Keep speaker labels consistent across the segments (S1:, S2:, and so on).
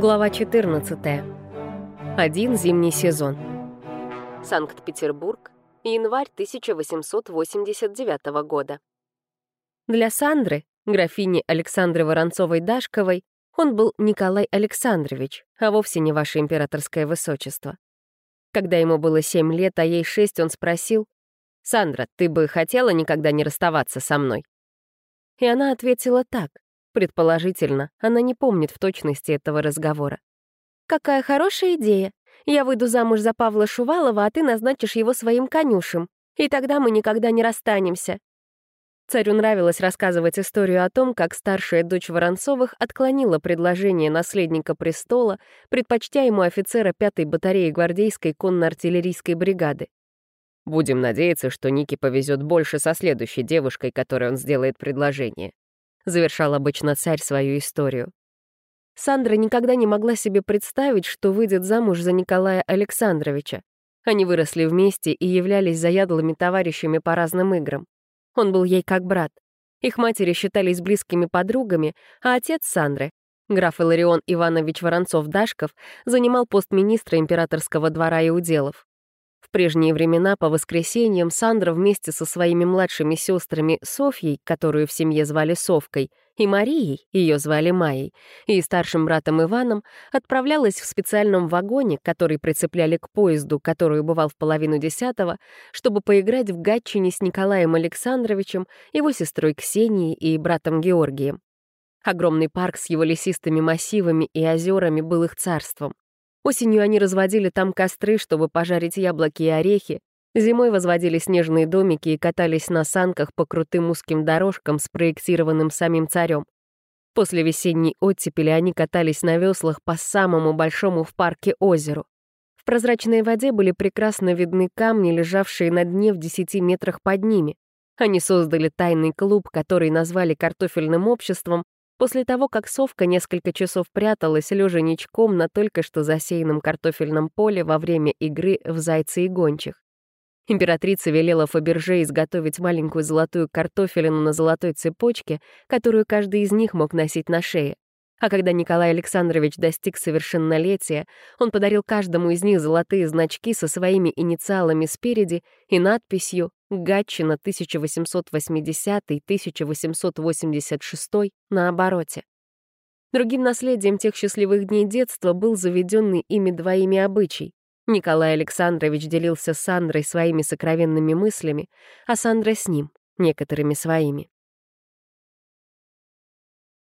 S1: Глава 14. Один зимний сезон. Санкт-Петербург, январь 1889 года. Для Сандры, графини Александры Воронцовой-Дашковой, он был Николай Александрович, а вовсе не ваше императорское высочество. Когда ему было семь лет, а ей шесть, он спросил, «Сандра, ты бы хотела никогда не расставаться со мной?» И она ответила так, Предположительно, она не помнит в точности этого разговора. «Какая хорошая идея. Я выйду замуж за Павла Шувалова, а ты назначишь его своим конюшем. И тогда мы никогда не расстанемся». Царю нравилось рассказывать историю о том, как старшая дочь Воронцовых отклонила предложение наследника престола, предпочтя ему офицера 5-й батареи гвардейской конно-артиллерийской бригады. Будем надеяться, что Нике повезет больше со следующей девушкой, которой он сделает предложение завершал обычно царь свою историю. Сандра никогда не могла себе представить, что выйдет замуж за Николая Александровича. Они выросли вместе и являлись заядлыми товарищами по разным играм. Он был ей как брат. Их матери считались близкими подругами, а отец Сандры, граф Иларион Иванович Воронцов-Дашков, занимал пост министра императорского двора и уделов. В прежние времена по воскресеньям Сандра вместе со своими младшими сестрами Софьей, которую в семье звали Совкой, и Марией, ее звали Майей, и старшим братом Иваном, отправлялась в специальном вагоне, который прицепляли к поезду, который бывал в половину десятого, чтобы поиграть в гатчине с Николаем Александровичем, его сестрой Ксенией и братом Георгием. Огромный парк с его лесистыми массивами и озерами был их царством. Осенью они разводили там костры, чтобы пожарить яблоки и орехи. Зимой возводили снежные домики и катались на санках по крутым узким дорожкам, спроектированным самим царем. После весенней оттепели они катались на веслах по самому большому в парке озеру. В прозрачной воде были прекрасно видны камни, лежавшие на дне в десяти метрах под ними. Они создали тайный клуб, который назвали картофельным обществом, После того, как совка несколько часов пряталась, лежа ничком на только что засеянном картофельном поле во время игры в зайца и гончих. Императрица велела Фаберже изготовить маленькую золотую картофелину на золотой цепочке, которую каждый из них мог носить на шее. А когда Николай Александрович достиг совершеннолетия, он подарил каждому из них золотые значки со своими инициалами спереди и надписью «Гатчина 1880-1886» на обороте. Другим наследием тех счастливых дней детства был заведенный ими двоими обычай. Николай Александрович делился с Сандрой своими сокровенными мыслями, а Сандра с ним, некоторыми своими.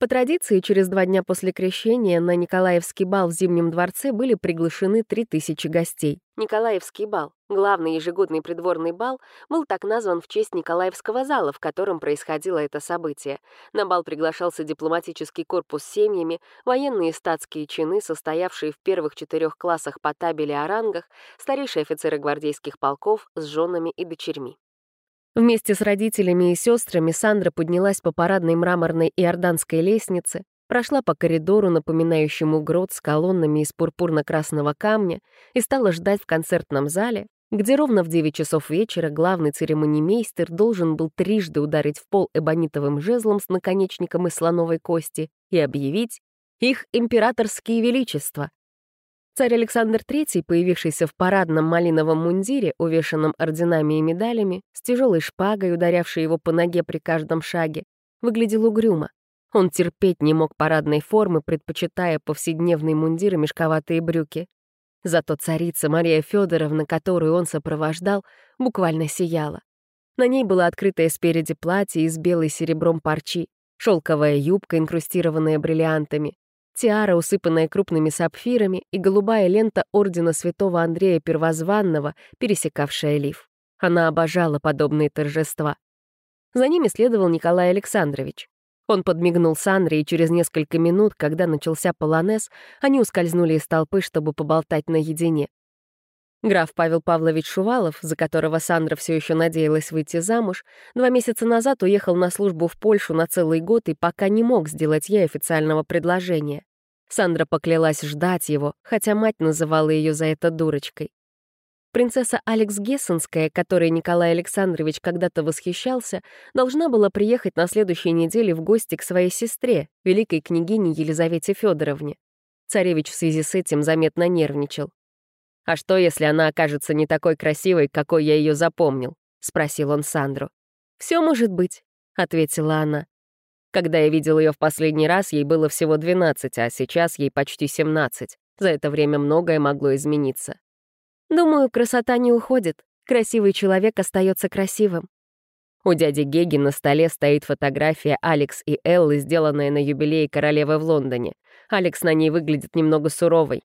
S1: По традиции, через два дня после крещения на Николаевский бал в Зимнем дворце были приглашены 3000 гостей. Николаевский бал, главный ежегодный придворный бал, был так назван в честь Николаевского зала, в котором происходило это событие. На бал приглашался дипломатический корпус с семьями, военные статские чины, состоявшие в первых четырех классах по табели о рангах, старейшие офицеры гвардейских полков с женами и дочерьми. Вместе с родителями и сестрами Сандра поднялась по парадной мраморной иорданской лестнице, прошла по коридору, напоминающему грот с колоннами из пурпурно-красного камня, и стала ждать в концертном зале, где ровно в 9 часов вечера главный церемонимейстер должен был трижды ударить в пол эбонитовым жезлом с наконечником из слоновой кости и объявить «Их императорские величества», Царь Александр III, появившийся в парадном малиновом мундире, увешанном орденами и медалями, с тяжелой шпагой, ударявшей его по ноге при каждом шаге, выглядел угрюмо. Он терпеть не мог парадной формы, предпочитая повседневный мундир и мешковатые брюки. Зато царица Мария Федоровна, которую он сопровождал, буквально сияла. На ней было открытое спереди платье из белой серебром парчи, шелковая юбка, инкрустированная бриллиантами, тиара, усыпанная крупными сапфирами, и голубая лента ордена святого Андрея Первозванного, пересекавшая лиф. Она обожала подобные торжества. За ними следовал Николай Александрович. Он подмигнул Сандре, и через несколько минут, когда начался полонез, они ускользнули из толпы, чтобы поболтать наедине. Граф Павел Павлович Шувалов, за которого Сандра все еще надеялась выйти замуж, два месяца назад уехал на службу в Польшу на целый год и пока не мог сделать ей официального предложения. Сандра поклялась ждать его, хотя мать называла ее за это дурочкой. Принцесса Алекс Гессенская, которой Николай Александрович когда-то восхищался, должна была приехать на следующей неделе в гости к своей сестре, великой княгине Елизавете Федоровне. Царевич в связи с этим заметно нервничал. «А что, если она окажется не такой красивой, какой я ее запомнил?» — спросил он Сандру. «Все может быть», — ответила она. Когда я видел ее в последний раз, ей было всего 12, а сейчас ей почти 17. За это время многое могло измениться. Думаю, красота не уходит. Красивый человек остается красивым. У дяди Геги на столе стоит фотография Алекс и Эллы, сделанная на юбилее королевы в Лондоне. Алекс на ней выглядит немного суровой.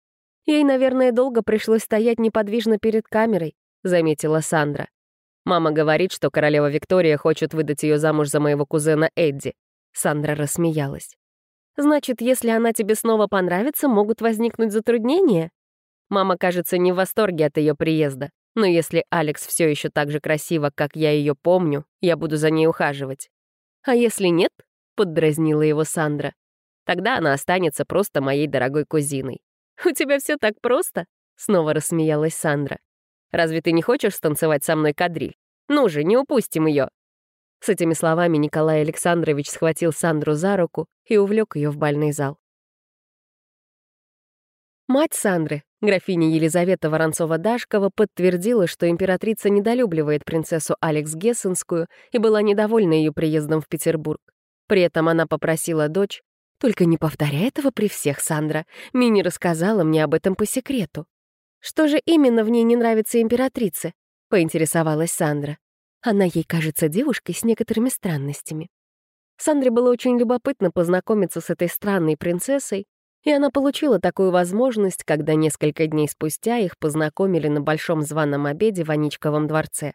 S1: Ей, наверное, долго пришлось стоять неподвижно перед камерой, заметила Сандра. Мама говорит, что королева Виктория хочет выдать ее замуж за моего кузена Эдди. Сандра рассмеялась. Значит, если она тебе снова понравится, могут возникнуть затруднения? Мама, кажется, не в восторге от ее приезда. Но если Алекс все еще так же красива, как я ее помню, я буду за ней ухаживать. А если нет, поддразнила его Сандра, тогда она останется просто моей дорогой кузиной. У тебя все так просто? Снова рассмеялась Сандра. Разве ты не хочешь станцевать со мной кадриль? Ну же, не упустим ее. С этими словами Николай Александрович схватил Сандру за руку и увлек ее в бальный зал. Мать Сандры, графиня Елизавета Воронцова-Дашкова, подтвердила, что императрица недолюбливает принцессу Алекс Гессенскую и была недовольна ее приездом в Петербург. При этом она попросила дочь «Только не повторяй этого при всех, Сандра. Мини рассказала мне об этом по секрету». «Что же именно в ней не нравится императрице?» — поинтересовалась Сандра. Она ей кажется девушкой с некоторыми странностями. Сандре было очень любопытно познакомиться с этой странной принцессой, и она получила такую возможность, когда несколько дней спустя их познакомили на большом званом обеде в Аничковом дворце.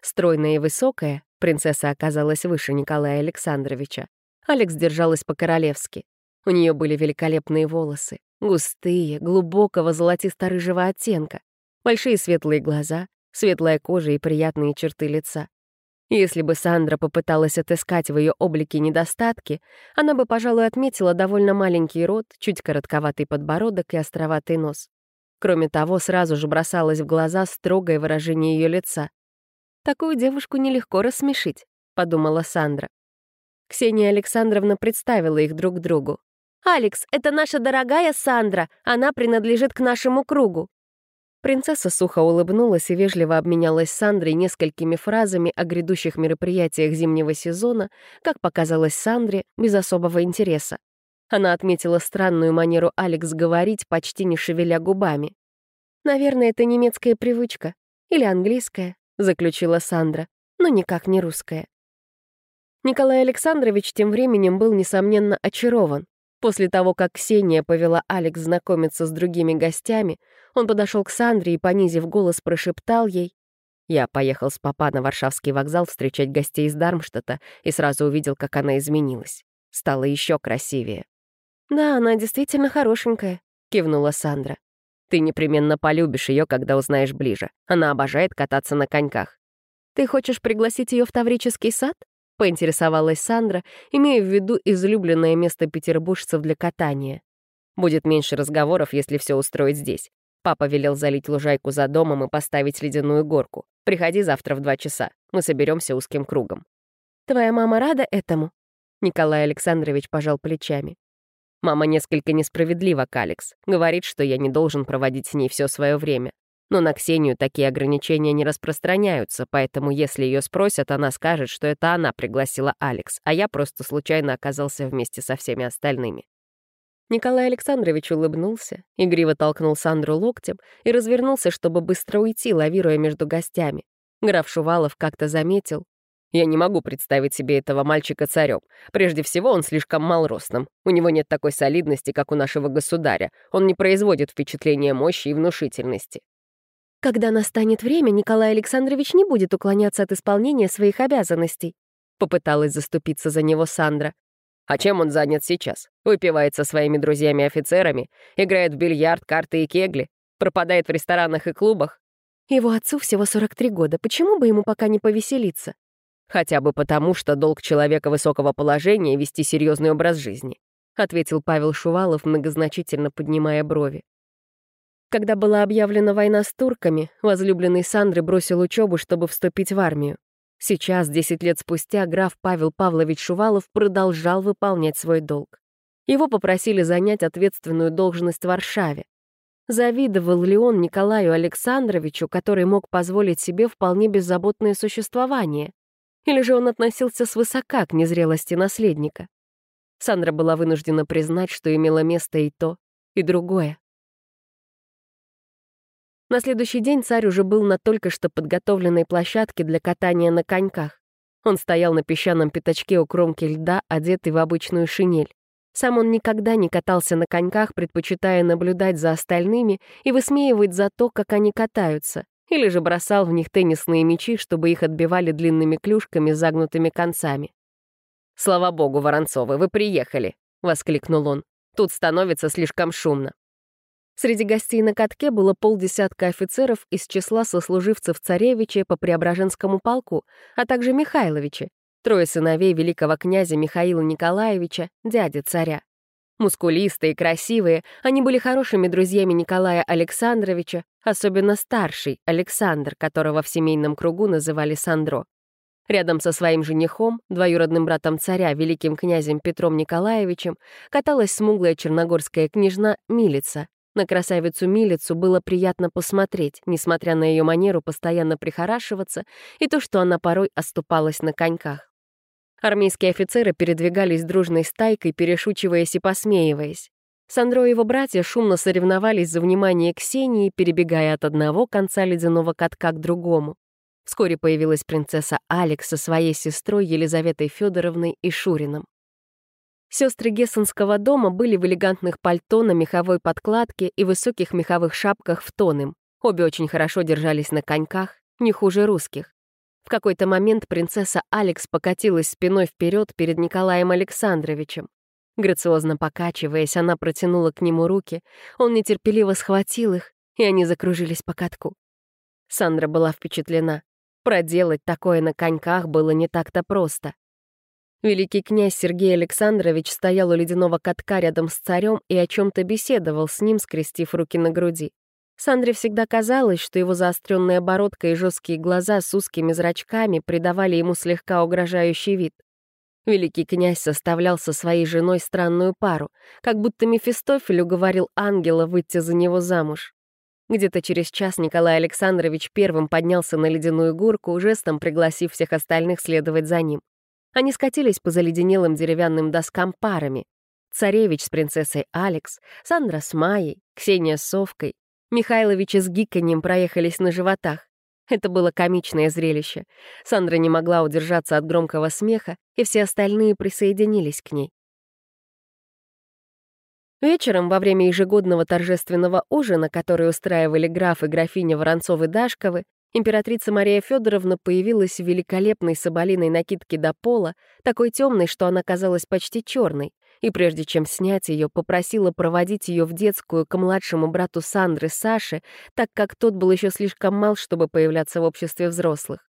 S1: Стройная и высокая, принцесса оказалась выше Николая Александровича. Алекс держалась по-королевски. У нее были великолепные волосы, густые, глубокого золотисто-рыжего оттенка, большие светлые глаза, светлая кожа и приятные черты лица. Если бы Сандра попыталась отыскать в ее облике недостатки, она бы, пожалуй, отметила довольно маленький рот, чуть коротковатый подбородок и островатый нос. Кроме того, сразу же бросалось в глаза строгое выражение ее лица. «Такую девушку нелегко рассмешить», — подумала Сандра. Ксения Александровна представила их друг другу. «Алекс, это наша дорогая Сандра, она принадлежит к нашему кругу». Принцесса сухо улыбнулась и вежливо обменялась с Сандрой несколькими фразами о грядущих мероприятиях зимнего сезона, как показалось Сандре, без особого интереса. Она отметила странную манеру Алекс говорить, почти не шевеля губами. «Наверное, это немецкая привычка. Или английская», — заключила Сандра, но никак не русская. Николай Александрович тем временем был, несомненно, очарован. После того, как Ксения повела Алекс знакомиться с другими гостями, он подошел к Сандре и, понизив голос, прошептал ей. Я поехал с папа на Варшавский вокзал встречать гостей из Дармштадта и сразу увидел, как она изменилась. Стала еще красивее. «Да, она действительно хорошенькая», — кивнула Сандра. «Ты непременно полюбишь ее, когда узнаешь ближе. Она обожает кататься на коньках. Ты хочешь пригласить ее в Таврический сад?» — поинтересовалась Сандра, имея в виду излюбленное место петербуржцев для катания. «Будет меньше разговоров, если все устроить здесь. Папа велел залить лужайку за домом и поставить ледяную горку. Приходи завтра в два часа. Мы соберемся узким кругом». «Твоя мама рада этому?» Николай Александрович пожал плечами. «Мама несколько несправедлива к Алекс. Говорит, что я не должен проводить с ней все свое время. Но на Ксению такие ограничения не распространяются, поэтому если ее спросят, она скажет, что это она пригласила Алекс, а я просто случайно оказался вместе со всеми остальными. Николай Александрович улыбнулся, игриво толкнул Сандру локтем и развернулся, чтобы быстро уйти, лавируя между гостями. Граф Шувалов как-то заметил. «Я не могу представить себе этого мальчика царем. Прежде всего, он слишком малростным. У него нет такой солидности, как у нашего государя. Он не производит впечатления мощи и внушительности. Когда настанет время, Николай Александрович не будет уклоняться от исполнения своих обязанностей. Попыталась заступиться за него Сандра. А чем он занят сейчас? Выпивает со своими друзьями-офицерами, играет в бильярд, карты и кегли, пропадает в ресторанах и клубах. Его отцу всего 43 года, почему бы ему пока не повеселиться? Хотя бы потому, что долг человека высокого положения — вести серьезный образ жизни, ответил Павел Шувалов, многозначительно поднимая брови. Когда была объявлена война с турками, возлюбленный Сандры бросил учебу, чтобы вступить в армию. Сейчас, 10 лет спустя, граф Павел Павлович Шувалов продолжал выполнять свой долг. Его попросили занять ответственную должность в Варшаве. Завидовал ли он Николаю Александровичу, который мог позволить себе вполне беззаботное существование? Или же он относился свысока к незрелости наследника? Сандра была вынуждена признать, что имело место и то, и другое. На следующий день царь уже был на только что подготовленной площадке для катания на коньках. Он стоял на песчаном пятачке у кромки льда, одетый в обычную шинель. Сам он никогда не катался на коньках, предпочитая наблюдать за остальными и высмеивать за то, как они катаются, или же бросал в них теннисные мячи, чтобы их отбивали длинными клюшками с загнутыми концами. «Слава богу, Воронцовы, вы приехали!» — воскликнул он. «Тут становится слишком шумно». Среди гостей на катке было полдесятка офицеров из числа сослуживцев царевича по Преображенскому полку, а также Михайловича, трое сыновей великого князя Михаила Николаевича, дяди царя. Мускулистые, и красивые, они были хорошими друзьями Николая Александровича, особенно старший Александр, которого в семейном кругу называли Сандро. Рядом со своим женихом, двоюродным братом царя, великим князем Петром Николаевичем, каталась смуглая черногорская княжна Милица, на красавицу-милицу было приятно посмотреть, несмотря на ее манеру постоянно прихорашиваться и то, что она порой оступалась на коньках. Армейские офицеры передвигались дружной стайкой, перешучиваясь и посмеиваясь. Сандро и его братья шумно соревновались за внимание Ксении, перебегая от одного конца ледяного катка к другому. Вскоре появилась принцесса Алекс со своей сестрой Елизаветой Федоровной и Шурином. Сестры Гессенского дома были в элегантных пальто на меховой подкладке и высоких меховых шапках в тон им. Обе очень хорошо держались на коньках, не хуже русских. В какой-то момент принцесса Алекс покатилась спиной вперед перед Николаем Александровичем. Грациозно покачиваясь, она протянула к нему руки, он нетерпеливо схватил их, и они закружились по катку. Сандра была впечатлена. Проделать такое на коньках было не так-то просто. Великий князь Сергей Александрович стоял у ледяного катка рядом с царем и о чем-то беседовал с ним, скрестив руки на груди. Сандре всегда казалось, что его заостренная бородка и жесткие глаза с узкими зрачками придавали ему слегка угрожающий вид. Великий князь составлял со своей женой странную пару, как будто Мефистофель уговорил ангела выйти за него замуж. Где-то через час Николай Александрович первым поднялся на ледяную горку, жестом пригласив всех остальных следовать за ним. Они скатились по заледенелым деревянным доскам парами. Царевич с принцессой Алекс, Сандра с Майей, Ксения с Совкой, Михайлович с гиканьем проехались на животах. Это было комичное зрелище. Сандра не могла удержаться от громкого смеха, и все остальные присоединились к ней. Вечером, во время ежегодного торжественного ужина, который устраивали граф и графиня Воронцовы-Дашковы, Императрица Мария Федоровна появилась в великолепной соболиной накидке до пола, такой темной, что она казалась почти черной, и прежде чем снять ее, попросила проводить ее в детскую к младшему брату Сандры Саше, так как тот был еще слишком мал, чтобы появляться в обществе взрослых.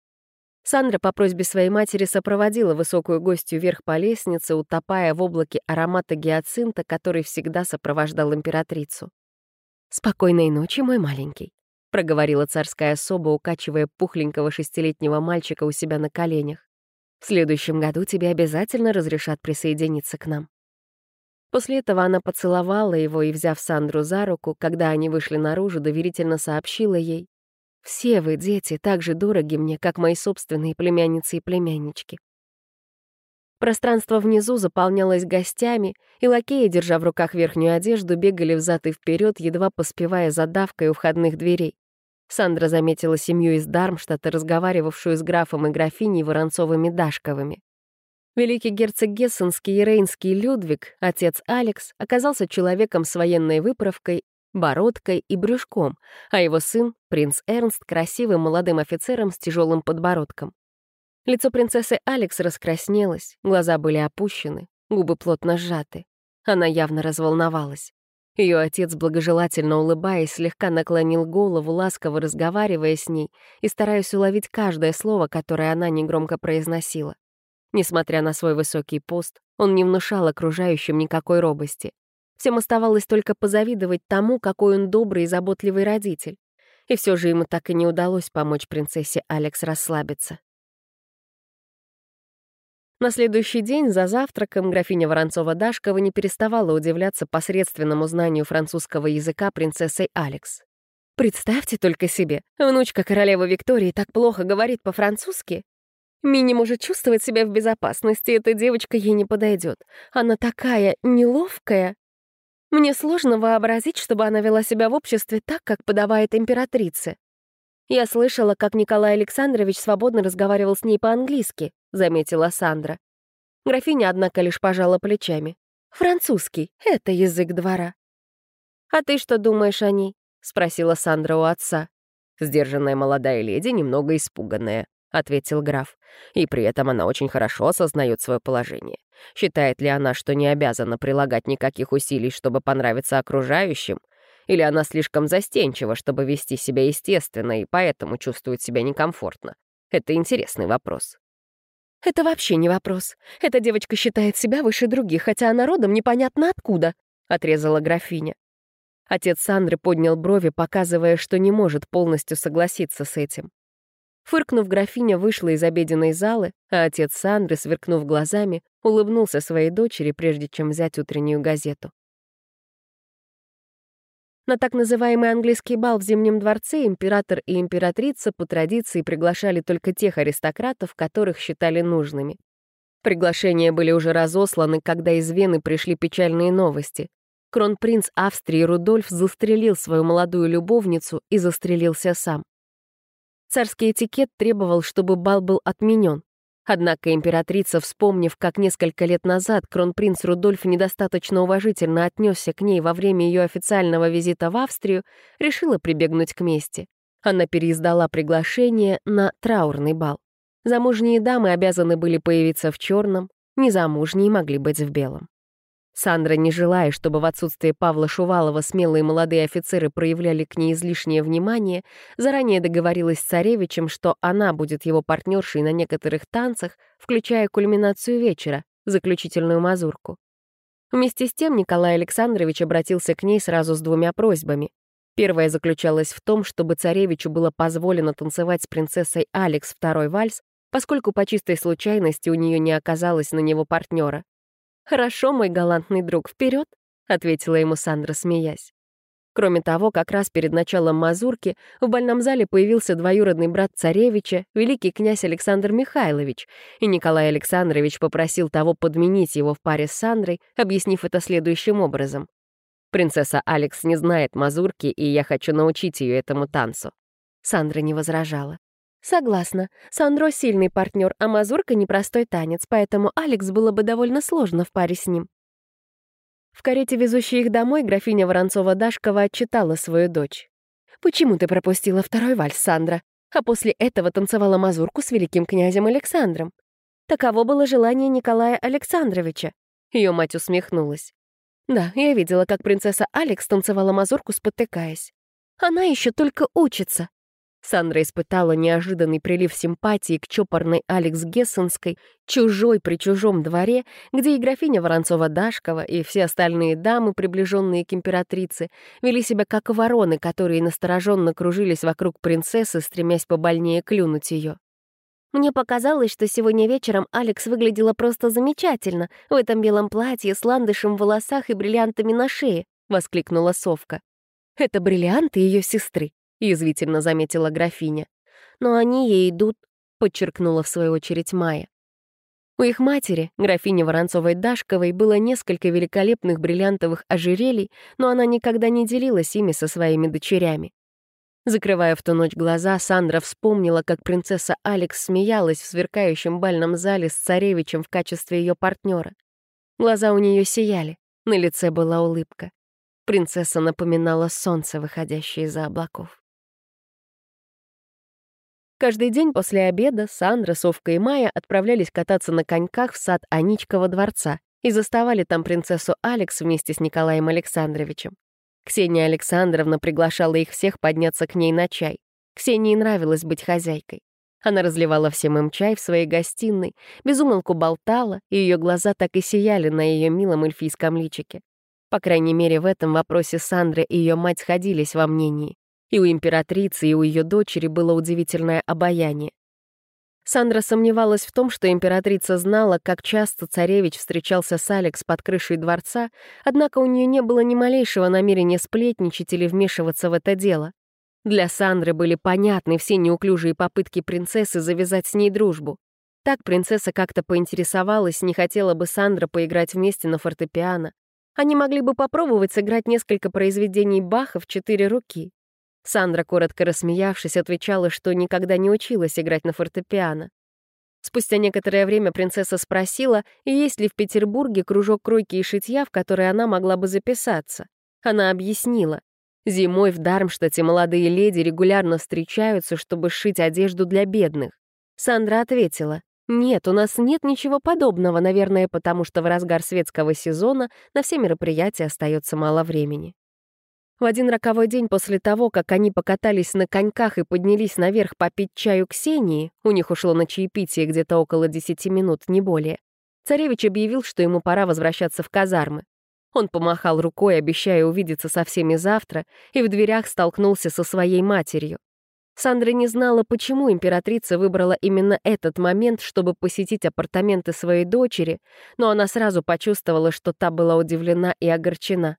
S1: Сандра по просьбе своей матери сопроводила высокую гостью вверх по лестнице, утопая в облаке аромата гиацинта, который всегда сопровождал императрицу. «Спокойной ночи, мой маленький», — проговорила царская особа, укачивая пухленького шестилетнего мальчика у себя на коленях. «В следующем году тебе обязательно разрешат присоединиться к нам». После этого она поцеловала его и, взяв Сандру за руку, когда они вышли наружу, доверительно сообщила ей, «Все вы, дети, так же дороги мне, как мои собственные племянницы и племяннички». Пространство внизу заполнялось гостями, и лакеи, держа в руках верхнюю одежду, бегали взад и вперед, едва поспевая за давкой у входных дверей. Сандра заметила семью из Дармштадта, разговаривавшую с графом и графиней Воронцовыми-Дашковыми. Великий герцог Гессенский и Рейнский Людвиг, отец Алекс, оказался человеком с военной выправкой, бородкой и брюшком, а его сын, принц Эрнст, красивым молодым офицером с тяжелым подбородком. Лицо принцессы Алекс раскраснелось, глаза были опущены, губы плотно сжаты. Она явно разволновалась. Ее отец, благожелательно улыбаясь, слегка наклонил голову, ласково разговаривая с ней и стараясь уловить каждое слово, которое она негромко произносила. Несмотря на свой высокий пост, он не внушал окружающим никакой робости. Всем оставалось только позавидовать тому, какой он добрый и заботливый родитель. И все же ему так и не удалось помочь принцессе Алекс расслабиться. На следующий день за завтраком графиня Воронцова-Дашкова не переставала удивляться посредственному знанию французского языка принцессой Алекс. Представьте только себе, внучка королевы Виктории так плохо говорит по-французски. Мини может чувствовать себя в безопасности, эта девочка ей не подойдет. Она такая неловкая. Мне сложно вообразить, чтобы она вела себя в обществе так, как подавает императрице. Я слышала, как Николай Александрович свободно разговаривал с ней по-английски, заметила Сандра. Графиня, однако, лишь пожала плечами. Французский — это язык двора. А ты что думаешь о ней? — спросила Сандра у отца. «Сдержанная молодая леди, немного испуганная», — ответил граф. «И при этом она очень хорошо осознает свое положение. Считает ли она, что не обязана прилагать никаких усилий, чтобы понравиться окружающим? Или она слишком застенчива, чтобы вести себя естественно, и поэтому чувствует себя некомфортно? Это интересный вопрос». «Это вообще не вопрос. Эта девочка считает себя выше других, хотя она родом непонятно откуда», — отрезала графиня. Отец Сандры поднял брови, показывая, что не может полностью согласиться с этим. Фыркнув, графиня вышла из обеденной залы, а отец Сандры, сверкнув глазами, улыбнулся своей дочери, прежде чем взять утреннюю газету. На так называемый английский бал в Зимнем дворце император и императрица по традиции приглашали только тех аристократов, которых считали нужными. Приглашения были уже разосланы, когда из Вены пришли печальные новости. Кронпринц Австрии Рудольф застрелил свою молодую любовницу и застрелился сам. Царский этикет требовал, чтобы бал был отменен. Однако императрица, вспомнив, как несколько лет назад кронпринц Рудольф недостаточно уважительно отнесся к ней во время ее официального визита в Австрию, решила прибегнуть к мести. Она переиздала приглашение на траурный бал. Замужние дамы обязаны были появиться в черном, незамужние могли быть в белом. Сандра, не желая, чтобы в отсутствие Павла Шувалова смелые молодые офицеры проявляли к ней излишнее внимание, заранее договорилась с царевичем, что она будет его партнершей на некоторых танцах, включая кульминацию вечера, заключительную мазурку. Вместе с тем Николай Александрович обратился к ней сразу с двумя просьбами. Первая заключалась в том, чтобы царевичу было позволено танцевать с принцессой Алекс второй вальс, поскольку по чистой случайности у нее не оказалось на него партнера. «Хорошо, мой галантный друг, вперед, ответила ему Сандра, смеясь. Кроме того, как раз перед началом мазурки в больном зале появился двоюродный брат царевича, великий князь Александр Михайлович, и Николай Александрович попросил того подменить его в паре с Сандрой, объяснив это следующим образом. «Принцесса Алекс не знает мазурки, и я хочу научить ее этому танцу». Сандра не возражала. Согласна. Сандро — сильный партнер, а Мазурка — непростой танец, поэтому Алекс было бы довольно сложно в паре с ним. В карете, везущей их домой, графиня Воронцова-Дашкова отчитала свою дочь. «Почему ты пропустила второй вальс, Сандра? А после этого танцевала мазурку с великим князем Александром. Таково было желание Николая Александровича». Ее мать усмехнулась. «Да, я видела, как принцесса Алекс танцевала мазурку, спотыкаясь. Она еще только учится. Сандра испытала неожиданный прилив симпатии к чопорной Алекс Гессенской, чужой при чужом дворе, где и графиня Воронцова-Дашкова, и все остальные дамы, приближенные к императрице, вели себя как вороны, которые настороженно кружились вокруг принцессы, стремясь побольнее клюнуть ее. Мне показалось, что сегодня вечером Алекс выглядела просто замечательно в этом белом платье с ландышем в волосах и бриллиантами на шее, — воскликнула Совка. Это бриллианты ее сестры, язвительно заметила графиня. «Но они ей идут», — подчеркнула в свою очередь Майя. У их матери, графини Воронцовой-Дашковой, было несколько великолепных бриллиантовых ожерелий, но она никогда не делилась ими со своими дочерями. Закрывая в ту ночь глаза, Сандра вспомнила, как принцесса Алекс смеялась в сверкающем бальном зале с царевичем в качестве ее партнера. Глаза у нее сияли, на лице была улыбка. Принцесса напоминала солнце, выходящее из-за облаков. Каждый день после обеда Сандра, Совка и Майя отправлялись кататься на коньках в сад Аничкова дворца и заставали там принцессу Алекс вместе с Николаем Александровичем. Ксения Александровна приглашала их всех подняться к ней на чай. Ксении нравилось быть хозяйкой. Она разливала всем им чай в своей гостиной, безумолку болтала, и ее глаза так и сияли на ее милом эльфийском личике. По крайней мере, в этом вопросе Сандра и ее мать сходились во мнении. И у императрицы, и у ее дочери было удивительное обаяние. Сандра сомневалась в том, что императрица знала, как часто царевич встречался с Алекс под крышей дворца, однако у нее не было ни малейшего намерения сплетничать или вмешиваться в это дело. Для Сандры были понятны все неуклюжие попытки принцессы завязать с ней дружбу. Так принцесса как-то поинтересовалась, не хотела бы Сандра поиграть вместе на фортепиано. Они могли бы попробовать сыграть несколько произведений Баха в четыре руки. Сандра, коротко рассмеявшись, отвечала, что никогда не училась играть на фортепиано. Спустя некоторое время принцесса спросила, есть ли в Петербурге кружок кройки и шитья, в который она могла бы записаться. Она объяснила. Зимой в Дармштадте молодые леди регулярно встречаются, чтобы сшить одежду для бедных. Сандра ответила, «Нет, у нас нет ничего подобного, наверное, потому что в разгар светского сезона на все мероприятия остается мало времени». В один роковой день после того, как они покатались на коньках и поднялись наверх попить чаю Ксении, у них ушло на чаепитие где-то около десяти минут, не более, царевич объявил, что ему пора возвращаться в казармы. Он помахал рукой, обещая увидеться со всеми завтра, и в дверях столкнулся со своей матерью. Сандра не знала, почему императрица выбрала именно этот момент, чтобы посетить апартаменты своей дочери, но она сразу почувствовала, что та была удивлена и огорчена.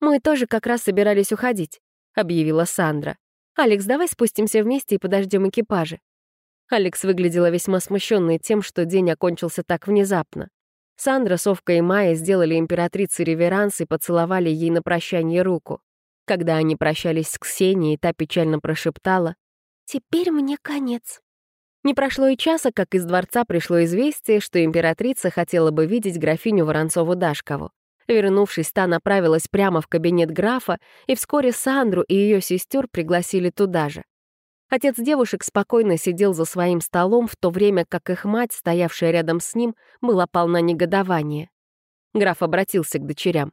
S1: «Мы тоже как раз собирались уходить», — объявила Сандра. «Алекс, давай спустимся вместе и подождем экипажи». Алекс выглядела весьма смущенной тем, что день окончился так внезапно. Сандра, Совка и Майя сделали императрице реверанс и поцеловали ей на прощание руку. Когда они прощались с Ксенией, та печально прошептала «Теперь мне конец». Не прошло и часа, как из дворца пришло известие, что императрица хотела бы видеть графиню Воронцову-Дашкову. Вернувшись, та направилась прямо в кабинет графа, и вскоре Сандру и ее сестер пригласили туда же. Отец девушек спокойно сидел за своим столом, в то время как их мать, стоявшая рядом с ним, была полна негодования. Граф обратился к дочерям.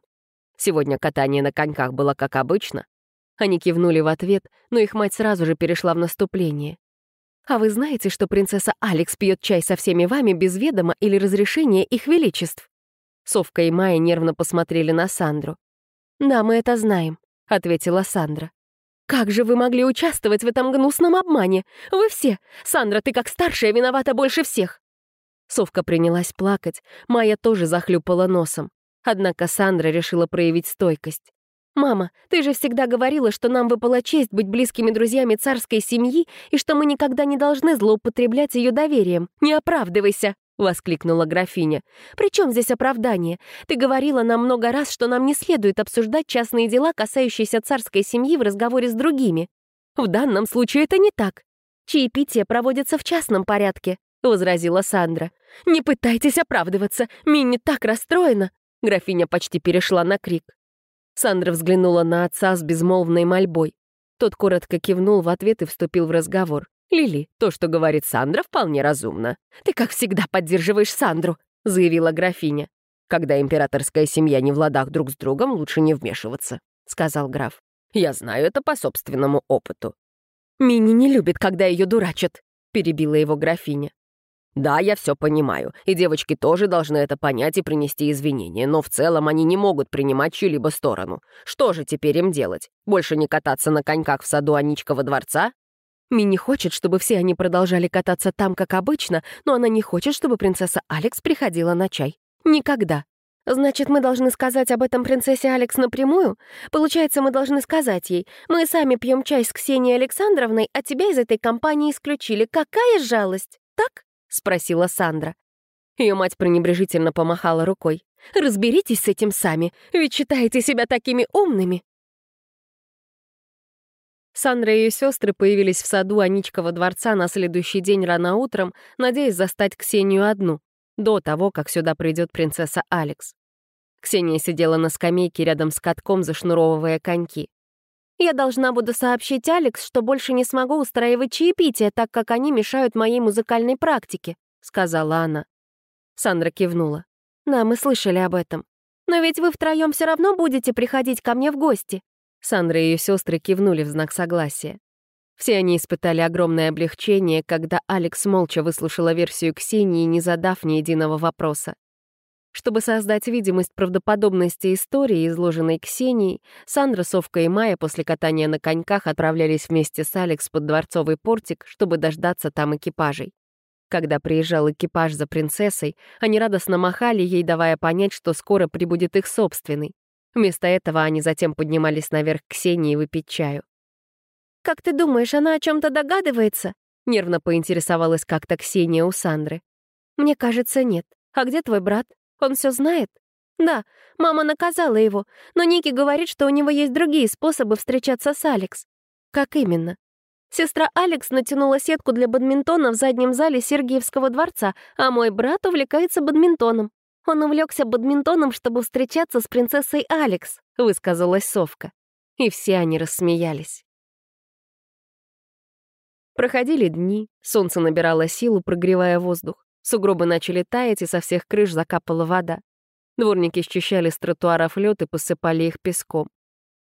S1: Сегодня катание на коньках было как обычно. Они кивнули в ответ, но их мать сразу же перешла в наступление. «А вы знаете, что принцесса Алекс пьет чай со всеми вами без ведома или разрешения их величеств?» Совка и Майя нервно посмотрели на Сандру. «Да, мы это знаем», — ответила Сандра. «Как же вы могли участвовать в этом гнусном обмане? Вы все! Сандра, ты как старшая виновата больше всех!» Совка принялась плакать, Майя тоже захлюпала носом. Однако Сандра решила проявить стойкость. «Мама, ты же всегда говорила, что нам выпала честь быть близкими друзьями царской семьи и что мы никогда не должны злоупотреблять ее доверием. Не оправдывайся!» — воскликнула графиня. «При чем здесь оправдание? Ты говорила нам много раз, что нам не следует обсуждать частные дела, касающиеся царской семьи в разговоре с другими. В данном случае это не так. Чаепитие проводится в частном порядке», — возразила Сандра. «Не пытайтесь оправдываться, Минни так расстроена!» Графиня почти перешла на крик. Сандра взглянула на отца с безмолвной мольбой. Тот коротко кивнул в ответ и вступил в разговор. «Лили, то, что говорит Сандра, вполне разумно. Ты, как всегда, поддерживаешь Сандру», — заявила графиня. «Когда императорская семья не в ладах друг с другом, лучше не вмешиваться», — сказал граф. «Я знаю это по собственному опыту». «Мини не любит, когда ее дурачат», — перебила его графиня. «Да, я все понимаю, и девочки тоже должны это понять и принести извинения, но в целом они не могут принимать чью-либо сторону. Что же теперь им делать? Больше не кататься на коньках в саду Аничкова дворца? Мини хочет, чтобы все они продолжали кататься там, как обычно, но она не хочет, чтобы принцесса Алекс приходила на чай. Никогда. Значит, мы должны сказать об этом принцессе Алекс напрямую? Получается, мы должны сказать ей, мы сами пьем чай с Ксенией Александровной, а тебя из этой компании исключили. Какая жалость, так? Спросила Сандра. Ее мать пренебрежительно помахала рукой. «Разберитесь с этим сами, ведь считаете себя такими умными. Сандра и ее сестры появились в саду Аничкова дворца на следующий день рано утром, надеясь застать Ксению одну, до того, как сюда придет принцесса Алекс. Ксения сидела на скамейке рядом с катком, зашнуровывая коньки. «Я должна буду сообщить Алекс, что больше не смогу устраивать чаепитие, так как они мешают моей музыкальной практике», — сказала она. Сандра кивнула. «Да, мы слышали об этом. Но ведь вы втроем все равно будете приходить ко мне в гости. Сандра и ее сестры кивнули в знак согласия. Все они испытали огромное облегчение, когда Алекс молча выслушала версию Ксении, не задав ни единого вопроса. Чтобы создать видимость правдоподобности истории, изложенной Ксенией, Сандра, Совка и Майя после катания на коньках отправлялись вместе с Алекс под дворцовый портик, чтобы дождаться там экипажей. Когда приезжал экипаж за принцессой, они радостно махали ей, давая понять, что скоро прибудет их собственный. Вместо этого они затем поднимались наверх к Ксении выпить чаю. «Как ты думаешь, она о чем то догадывается?» — нервно поинтересовалась как-то Ксения у Сандры. «Мне кажется, нет. А где твой брат? Он все знает?» «Да, мама наказала его, но Ники говорит, что у него есть другие способы встречаться с Алекс». «Как именно?» Сестра Алекс натянула сетку для бадминтона в заднем зале Сергиевского дворца, а мой брат увлекается бадминтоном. Он увлекся бадминтоном, чтобы встречаться с принцессой Алекс, высказалась Совка. И все они рассмеялись. Проходили дни, солнце набирало силу, прогревая воздух. Сугробы начали таять, и со всех крыш закапала вода. Дворники счищали с тротуаров лед и посыпали их песком.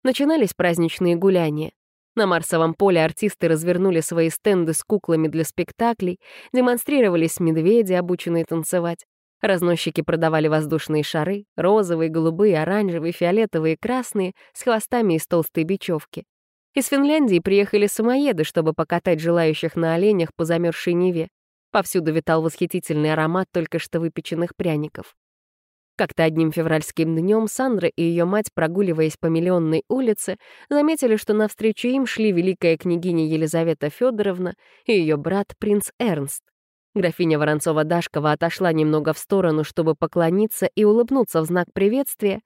S1: Начинались праздничные гуляния. На Марсовом поле артисты развернули свои стенды с куклами для спектаклей, демонстрировались медведи, обученные танцевать. Разносчики продавали воздушные шары, розовые, голубые, оранжевые, фиолетовые, красные, с хвостами из толстой бечевки. Из Финляндии приехали самоеды, чтобы покатать желающих на оленях по замерзшей Неве. Повсюду витал восхитительный аромат только что выпеченных пряников. Как-то одним февральским днем Сандра и ее мать, прогуливаясь по Миллионной улице, заметили, что навстречу им шли великая княгиня Елизавета Федоровна и ее брат принц Эрнст. Графиня Воронцова-Дашкова отошла немного в сторону, чтобы поклониться и улыбнуться в знак приветствия,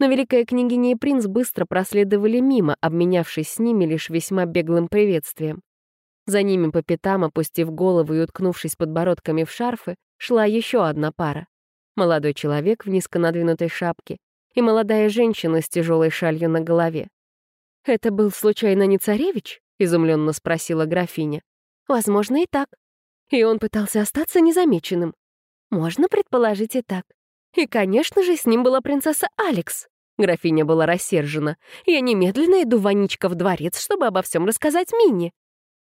S1: но великая княгиня и принц быстро проследовали мимо, обменявшись с ними лишь весьма беглым приветствием. За ними по пятам, опустив головы и уткнувшись подбородками в шарфы, шла еще одна пара. Молодой человек в низко надвинутой шапке и молодая женщина с тяжелой шалью на голове. «Это был случайно не царевич?» — изумленно спросила графиня. «Возможно, и так», и он пытался остаться незамеченным. Можно предположить и так. И, конечно же, с ним была принцесса Алекс. Графиня была рассержена. Я немедленно иду Ваничка в дворец, чтобы обо всем рассказать Мине.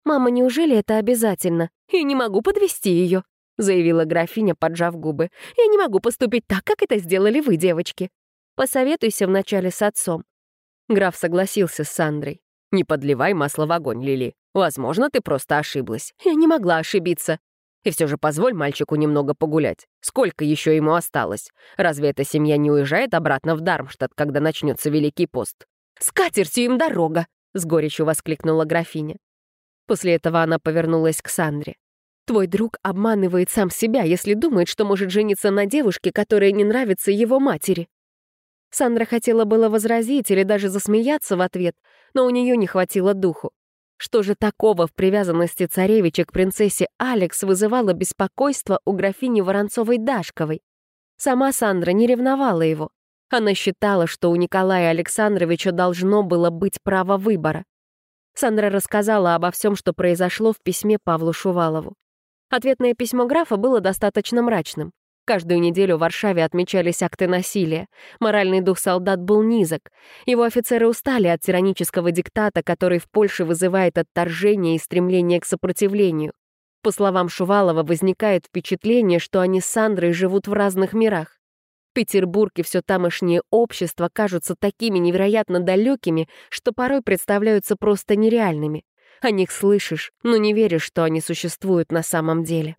S1: «Мама, неужели это обязательно? И не могу подвести ее», — заявила графиня, поджав губы. «Я не могу поступить так, как это сделали вы, девочки. Посоветуйся вначале с отцом». Граф согласился с Сандрой. «Не подливай масло в огонь, Лили. Возможно, ты просто ошиблась. Я не могла ошибиться. И все же позволь мальчику немного погулять. Сколько еще ему осталось? Разве эта семья не уезжает обратно в Дармштадт, когда начнется Великий пост? «С катертью им дорога!» — с горечью воскликнула графиня. После этого она повернулась к Сандре. «Твой друг обманывает сам себя, если думает, что может жениться на девушке, которая не нравится его матери». Сандра хотела было возразить или даже засмеяться в ответ, но у нее не хватило духу. Что же такого в привязанности царевича к принцессе Алекс вызывало беспокойство у графини Воронцовой-Дашковой? Сама Сандра не ревновала его. Она считала, что у Николая Александровича должно было быть право выбора. Сандра рассказала обо всем, что произошло в письме Павлу Шувалову. Ответное письмо графа было достаточно мрачным. Каждую неделю в Варшаве отмечались акты насилия. Моральный дух солдат был низок. Его офицеры устали от тиранического диктата, который в Польше вызывает отторжение и стремление к сопротивлению. По словам Шувалова, возникает впечатление, что они с Сандрой живут в разных мирах. Петербург и все тамошнее общество кажутся такими невероятно далекими, что порой представляются просто нереальными. О них слышишь, но не веришь, что они существуют на самом деле.